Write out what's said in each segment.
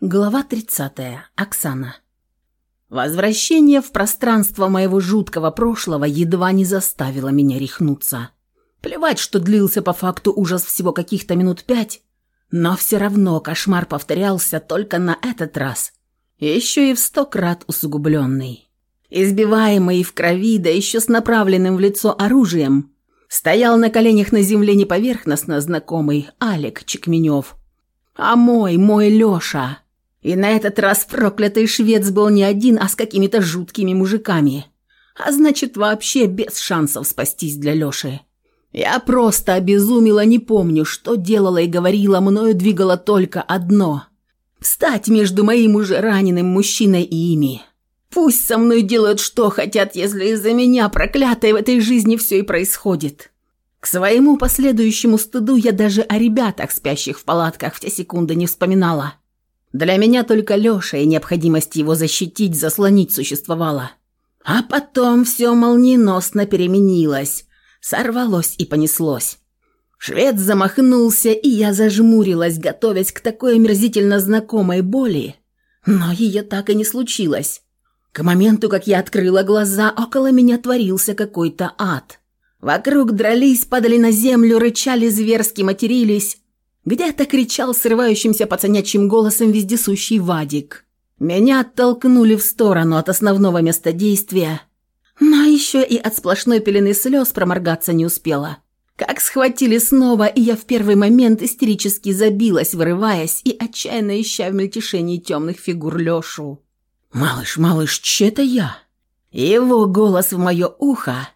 Глава 30. Оксана. Возвращение в пространство моего жуткого прошлого едва не заставило меня рехнуться. Плевать, что длился по факту ужас всего каких-то минут пять, но все равно кошмар повторялся только на этот раз. Еще и в сто крат усугубленный. Избиваемый в крови, да еще с направленным в лицо оружием, стоял на коленях на земле неповерхностно знакомый Алек Чекменев. А мой, мой Леша и на этот раз проклятый швец был не один, а с какими-то жуткими мужиками. А значит, вообще без шансов спастись для Лёши. Я просто обезумела, не помню, что делала и говорила, мною двигало только одно. Встать между моим уже раненым мужчиной и ими. Пусть со мной делают что хотят, если из-за меня, проклятой, в этой жизни все и происходит. К своему последующему стыду я даже о ребятах, спящих в палатках, в те секунды не вспоминала. Для меня только Леша и необходимость его защитить, заслонить существовала. А потом все молниеносно переменилось, сорвалось и понеслось. Швед замахнулся, и я зажмурилась, готовясь к такой омерзительно знакомой боли. Но ее так и не случилось. К моменту, как я открыла глаза, около меня творился какой-то ад. Вокруг дрались, падали на землю, рычали, зверски матерились, где-то кричал срывающимся пацанячьим голосом вездесущий Вадик. Меня оттолкнули в сторону от основного места действия, но еще и от сплошной пелены слез проморгаться не успела. Как схватили снова, и я в первый момент истерически забилась, вырываясь и отчаянно ища в мельтешении темных фигур Лешу. «Малыш, малыш, че это я?» Его голос в мое ухо,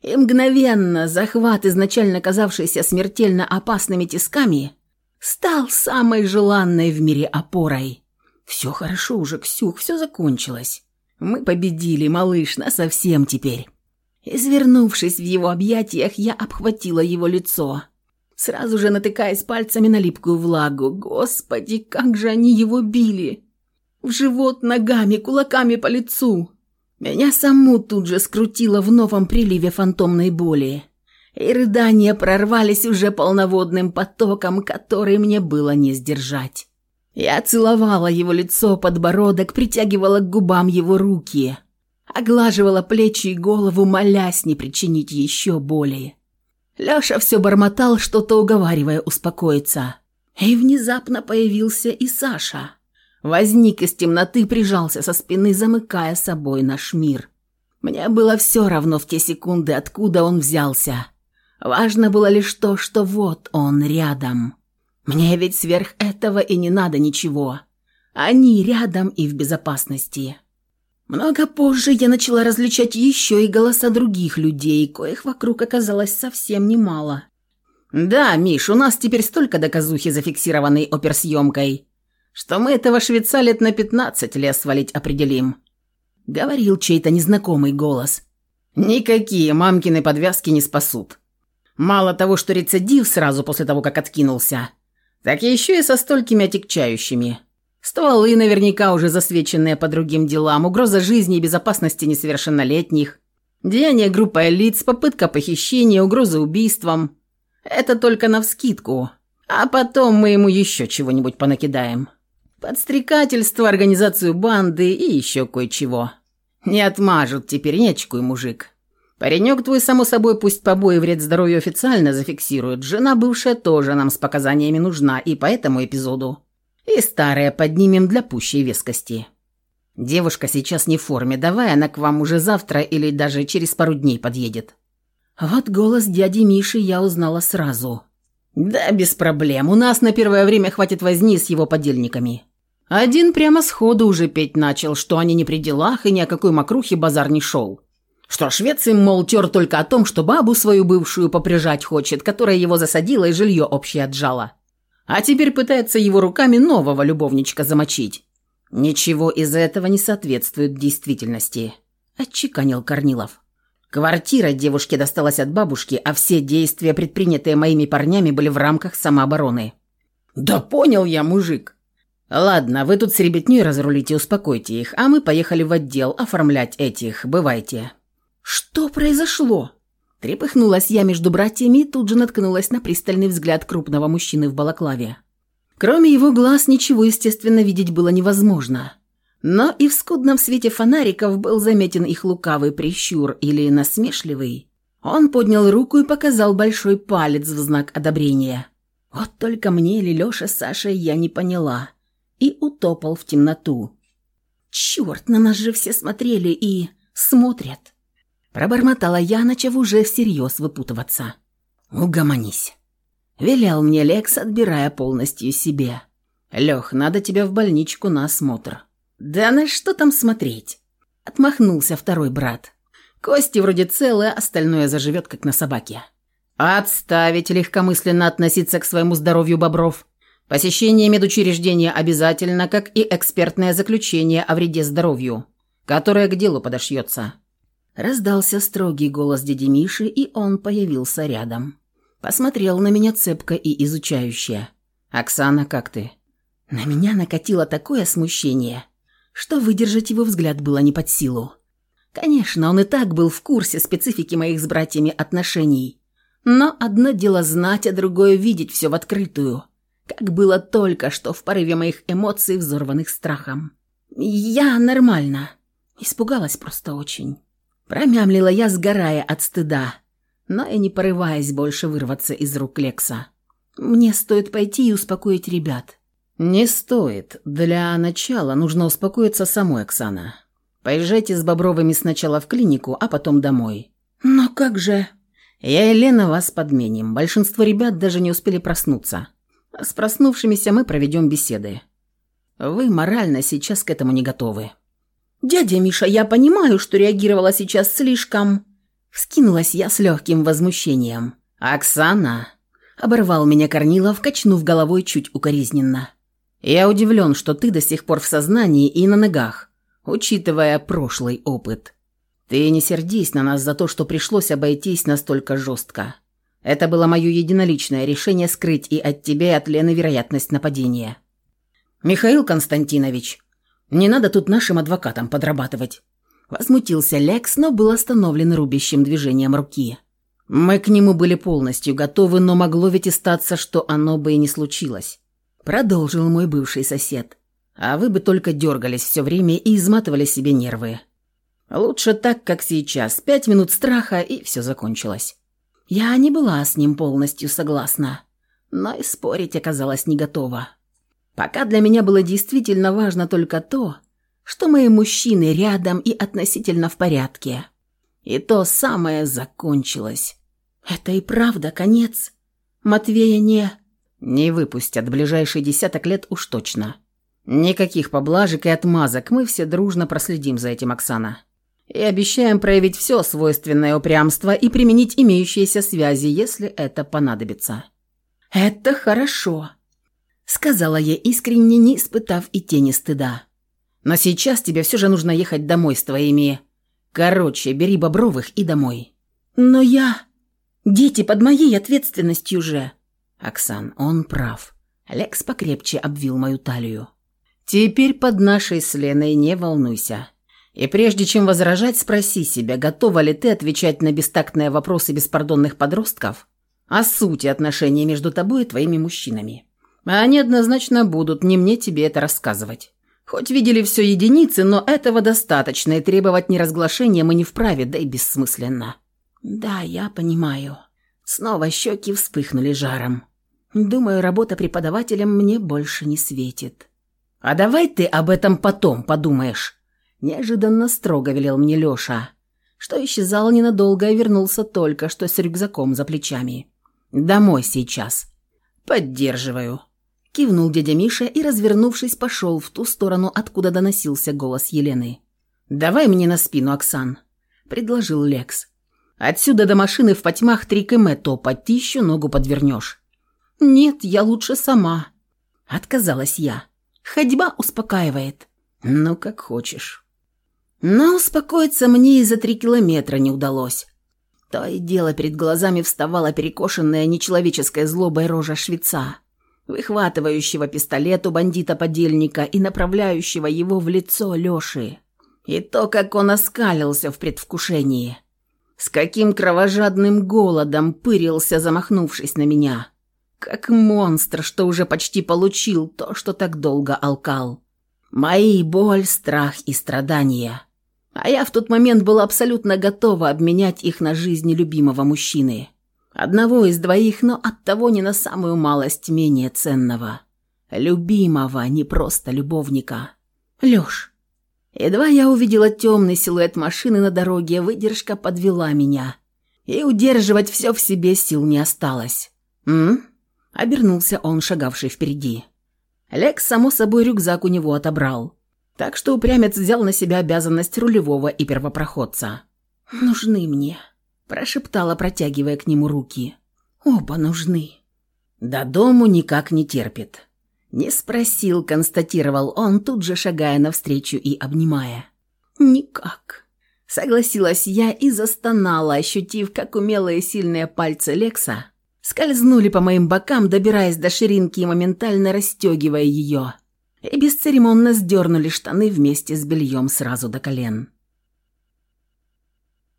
и мгновенно захват, изначально казавшийся смертельно опасными тисками, стал самой желанной в мире опорой. «Все хорошо уже, Ксюх, все закончилось. Мы победили, малыш, насовсем теперь». Извернувшись в его объятиях, я обхватила его лицо, сразу же натыкаясь пальцами на липкую влагу. Господи, как же они его били! В живот ногами, кулаками по лицу. Меня саму тут же скрутило в новом приливе фантомной боли и рыдания прорвались уже полноводным потоком, который мне было не сдержать. Я целовала его лицо, подбородок, притягивала к губам его руки, оглаживала плечи и голову, молясь не причинить еще боли. Лёша все бормотал, что-то уговаривая успокоиться. И внезапно появился и Саша. Возник из темноты, прижался со спины, замыкая собой наш мир. Мне было все равно в те секунды, откуда он взялся. Важно было лишь то, что вот он рядом. Мне ведь сверх этого и не надо ничего. Они рядом и в безопасности. Много позже я начала различать еще и голоса других людей, коих вокруг оказалось совсем немало. «Да, Миш, у нас теперь столько доказухи, зафиксированной оперсъемкой, что мы этого швеца лет на пятнадцать лес свалить определим», — говорил чей-то незнакомый голос. «Никакие мамкины подвязки не спасут. Мало того, что рецидив сразу после того, как откинулся, так еще и со столькими отягчающими. Стволы наверняка уже засвеченные по другим делам, угроза жизни и безопасности несовершеннолетних, деяние группы лиц, попытка похищения, угроза убийством. Это только навскидку. А потом мы ему еще чего-нибудь понакидаем. Подстрекательство, организацию банды и еще кое-чего. Не отмажут теперь, нечкуй, мужик. Паренек твой, само собой, пусть побои вред здоровью официально зафиксирует. Жена бывшая тоже нам с показаниями нужна и по этому эпизоду. И старая поднимем для пущей вескости. Девушка сейчас не в форме, давай она к вам уже завтра или даже через пару дней подъедет. Вот голос дяди Миши я узнала сразу. Да, без проблем, у нас на первое время хватит возни с его подельниками. Один прямо сходу уже петь начал, что они не при делах и ни о какой мокрухе базар не шел. Что швец им, мол, тер только о том, что бабу свою бывшую поприжать хочет, которая его засадила и жилье общее отжала. А теперь пытается его руками нового любовничка замочить. Ничего из этого не соответствует действительности, отчеканил Корнилов. Квартира девушке досталась от бабушки, а все действия, предпринятые моими парнями, были в рамках самообороны. «Да понял я, мужик!» «Ладно, вы тут с ребятней разрулите, успокойте их, а мы поехали в отдел оформлять этих, бывайте». «Что произошло?» Трепыхнулась я между братьями и тут же наткнулась на пристальный взгляд крупного мужчины в балаклаве. Кроме его глаз ничего, естественно, видеть было невозможно. Но и в скудном свете фонариков был заметен их лукавый прищур или насмешливый. Он поднял руку и показал большой палец в знак одобрения. Вот только мне или Лёша с я не поняла. И утопал в темноту. Черт, на нас же все смотрели и... смотрят. Пробормотала я, начав уже всерьез выпутываться. «Угомонись», — велел мне Лекс, отбирая полностью себе. «Лех, надо тебя в больничку на осмотр». «Да на что там смотреть?» — отмахнулся второй брат. «Кости вроде целые, остальное заживет, как на собаке». «Отставить легкомысленно относиться к своему здоровью бобров. Посещение медучреждения обязательно, как и экспертное заключение о вреде здоровью, которое к делу подошьется». Раздался строгий голос дяди Миши, и он появился рядом. Посмотрел на меня цепко и изучающе. «Оксана, как ты?» На меня накатило такое смущение, что выдержать его взгляд было не под силу. Конечно, он и так был в курсе специфики моих с братьями отношений. Но одно дело знать, а другое видеть все в открытую. Как было только что в порыве моих эмоций, взорванных страхом. Я нормально. Испугалась просто очень. Промямлила я, сгорая от стыда но и не порываясь больше вырваться из рук Лекса. «Мне стоит пойти и успокоить ребят». «Не стоит. Для начала нужно успокоиться самой, Оксана. Поезжайте с Бобровыми сначала в клинику, а потом домой». «Но как же...» «Я и Лена вас подменим. Большинство ребят даже не успели проснуться. с проснувшимися мы проведем беседы. Вы морально сейчас к этому не готовы». «Дядя Миша, я понимаю, что реагировала сейчас слишком...» Вскинулась я с легким возмущением. «Оксана!» – оборвал меня Корнилов, качнув головой чуть укоризненно. «Я удивлен, что ты до сих пор в сознании и на ногах, учитывая прошлый опыт. Ты не сердись на нас за то, что пришлось обойтись настолько жестко. Это было мое единоличное решение скрыть и от тебя, и от Лены вероятность нападения. Михаил Константинович, не надо тут нашим адвокатам подрабатывать. Возмутился Лекс, но был остановлен рубящим движением руки. Мы к нему были полностью готовы, но могло ведь и статься, что оно бы и не случилось. Продолжил мой бывший сосед. А вы бы только дергались все время и изматывали себе нервы. Лучше так, как сейчас. Пять минут страха, и все закончилось. Я не была с ним полностью согласна, но и спорить оказалась не готова. Пока для меня было действительно важно только то, что мои мужчины рядом и относительно в порядке. И то самое закончилось. Это и правда конец. Матвея не... Не выпустят ближайшие десяток лет уж точно. Никаких поблажек и отмазок, мы все дружно проследим за этим, Оксана. И обещаем проявить все свойственное упрямство и применить имеющиеся связи, если это понадобится. «Это хорошо», — сказала я искренне, не испытав и тени стыда. Но сейчас тебе все же нужно ехать домой с твоими... Короче, бери Бобровых и домой». «Но я... Дети под моей ответственностью же». Оксан, он прав. Лекс покрепче обвил мою талию. «Теперь под нашей с Леной не волнуйся. И прежде чем возражать, спроси себя, готова ли ты отвечать на бестактные вопросы беспардонных подростков о сути отношений между тобой и твоими мужчинами. А они однозначно будут, не мне тебе это рассказывать. Хоть видели все единицы, но этого достаточно, и требовать неразглашения мы не вправе, да и бессмысленно. Да, я понимаю. Снова щеки вспыхнули жаром. Думаю, работа преподавателем мне больше не светит. А давай ты об этом потом подумаешь. Неожиданно строго велел мне Леша, что исчезал ненадолго и вернулся только что с рюкзаком за плечами. Домой сейчас. Поддерживаю. Кивнул дядя Миша и, развернувшись, пошел в ту сторону, откуда доносился голос Елены. «Давай мне на спину, Оксан», — предложил Лекс. «Отсюда до машины в потьмах три км топать, ты ногу подвернешь». «Нет, я лучше сама», — отказалась я. «Ходьба успокаивает». «Ну, как хочешь». Но успокоиться мне и за три километра не удалось. То и дело перед глазами вставала перекошенная нечеловеческой злобой рожа швеца выхватывающего пистолет у бандита-подельника и направляющего его в лицо Лёши. И то, как он оскалился в предвкушении. С каким кровожадным голодом пырился, замахнувшись на меня. как монстр, что уже почти получил то, что так долго алкал. Мои боль, страх и страдания. А я в тот момент была абсолютно готова обменять их на жизнь любимого мужчины. Одного из двоих, но оттого не на самую малость менее ценного. Любимого, не просто любовника. Лёш. Едва я увидела темный силуэт машины на дороге, выдержка подвела меня. И удерживать все в себе сил не осталось. «М?» – обернулся он, шагавший впереди. Лекс, само собой, рюкзак у него отобрал. Так что упрямец взял на себя обязанность рулевого и первопроходца. «Нужны мне», – прошептала, протягивая к нему руки. «Оба нужны». «До дому никак не терпит». Не спросил, констатировал он, тут же шагая навстречу и обнимая. «Никак», – согласилась я и застонала, ощутив, как умелые сильные пальцы Лекса скользнули по моим бокам, добираясь до ширинки и моментально расстегивая ее, и бесцеремонно сдернули штаны вместе с бельем сразу до колен.